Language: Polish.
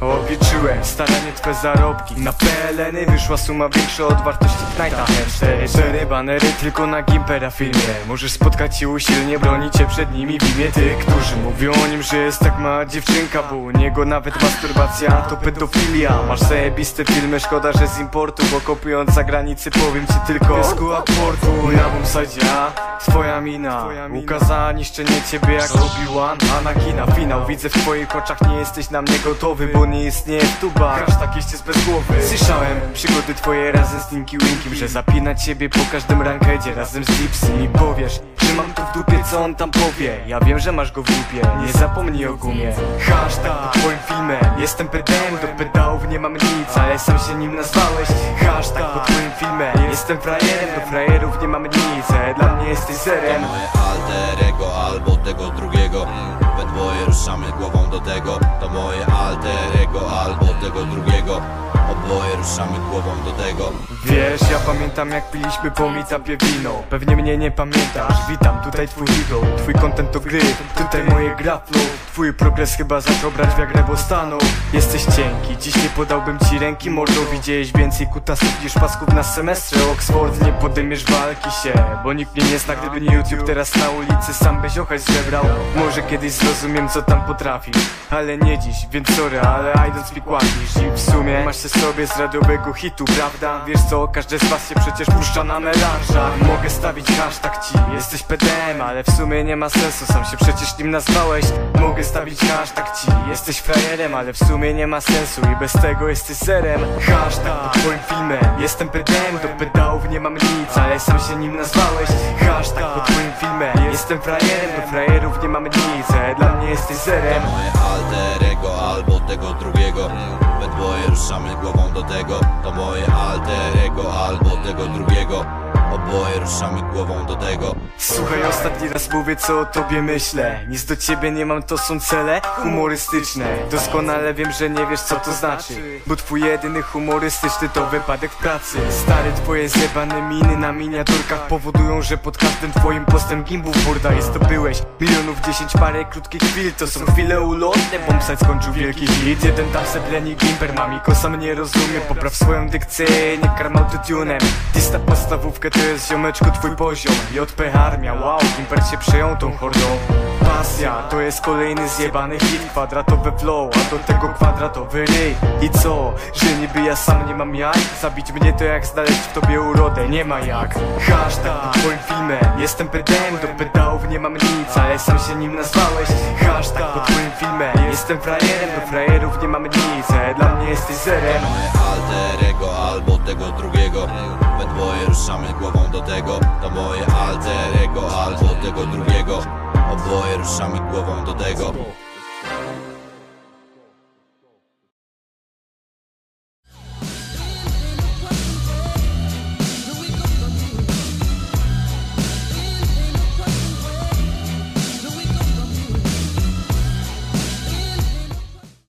Obliczyłem staranie twe zarobki. Na PLN-y wyszła suma większa od wartości Knighta Cztery, cztery banery tylko na Gimpera filmie. Możesz spotkać się usilnie, bronicie przed nimi w imię tych Którzy mówią o nim, że jest tak mała dziewczynka Bo u niego nawet masturbacja to pedofilia. Masz zajebiste filmy, szkoda, że z importu Bo kopiując za granicy powiem ci tylko Piesku aportu, na boomside Twoja mina. Ukazała niszczenie ciebie jak Obi-Wan Anakina, finał Widzę w twoich oczach, nie jesteś na mnie gotowy Bo nie istnieje w tubach Hashtag jest bez głowy. Słyszałem przygody twoje razem z Tinky Winkiem Że zapina ciebie po każdym rankedzie Razem z Dipsy i powiesz Że mam to w dupie, co on tam powie. Ja wiem, że masz go w dupie. Nie zapomnij o gumie. Hashtag twoim filmem. Jestem pedem, do pedałów nie mam nic Ale sam się nim nazwałeś. Hashtag pod twoim filmem. Jestem frajerem, do frajerów nie mam nic Ale dla mnie jesteś zerem. Moje alter ego albo tego drugiego Dwoje ruszamy głową do tego. To moje alter ego albo tego drugiego Oboje ruszamy głową do tego. Wiesz, ja pamiętam jak piliśmy po meetupie wino Pewnie mnie nie pamiętasz. Witam, tutaj twój hero Twój content to gry. Tutaj moje gra flow. Twój progres chyba zaczął brać wiagrę, bo stanął. Jesteś cienki, dziś nie podałbym ci ręki Mordo, widziałeś więcej kutasów niż pasków na semestrze. Oxford, nie podejmiesz walki się Bo nikt mnie nie zna, gdyby nie YouTube Teraz na ulicy sam byś ochać zebrał. Może kiedyś zrozumiem co tam potrafisz Ale nie dziś, więc sorry, ale I don't speak English. I w sumie masz się sobie z radiowego hitu, prawda? Wiesz co, każdy z was się przecież puszcza na melanżach Mogę stawić hashtag ci, jesteś PDM Ale w sumie nie ma sensu, sam się przecież nim nazwałeś. Mogę stawić hashtag ci, jesteś frajerem Ale w sumie nie ma sensu i bez tego jesteś zerem Hashtag pod twoim filmem, jestem PDM Do pedałów nie mam nic, ale sam się nim nazwałeś. Hashtag pod twoim filmem, jestem frajerem Do frajerów nie mam nic, ale dla mnie jesteś zerem Moje alter ego albo tego drugiego do tego To moje Oboje ruszamy głową do tego. Słuchaj, ostatni raz mówię co o tobie myślę. Nic do ciebie nie mam, to są cele humorystyczne. Doskonale wiem, że nie wiesz co to znaczy Bo twój jedyny humorystyczny to wypadek w pracy. Stary, twoje zjebane miny na miniaturkach Powodują, że pod każdym twoim postem gimbów burda jest to byłeś. Milionów dziesięć parę krótkich chwil To są chwile ulotne, bombsite skończył wielki hit. Jeden tam sepleni gimper, mamiko sam nie rozumie. Popraw swoją dykcję, nie karm autotunem. Dista podstawówkę to jest ziomeczku twój poziom. JPH armia, wow, Gimper się przejął tą hordą Pasja, to jest kolejny zjebany hit Kwadratowy flow, a do tego kwadratowy ryj. I co, że niby ja sam nie mam jak? Zabić mnie to jak znaleźć w tobie urodę, nie ma jak. Hashtag twoim filmem, jestem pedem Do pedałów nie mam nic, ale sam się nim nazwałeś. Hashtag pod twoim filmem, jestem frajerem Do frajerów nie mam nic, ale dla mnie jesteś zerem. Alter ego albo tego drugiego Dwoje ruszamy głową do tego. To moje alter ego albo tego drugiego. Oboje ruszamy głową do tego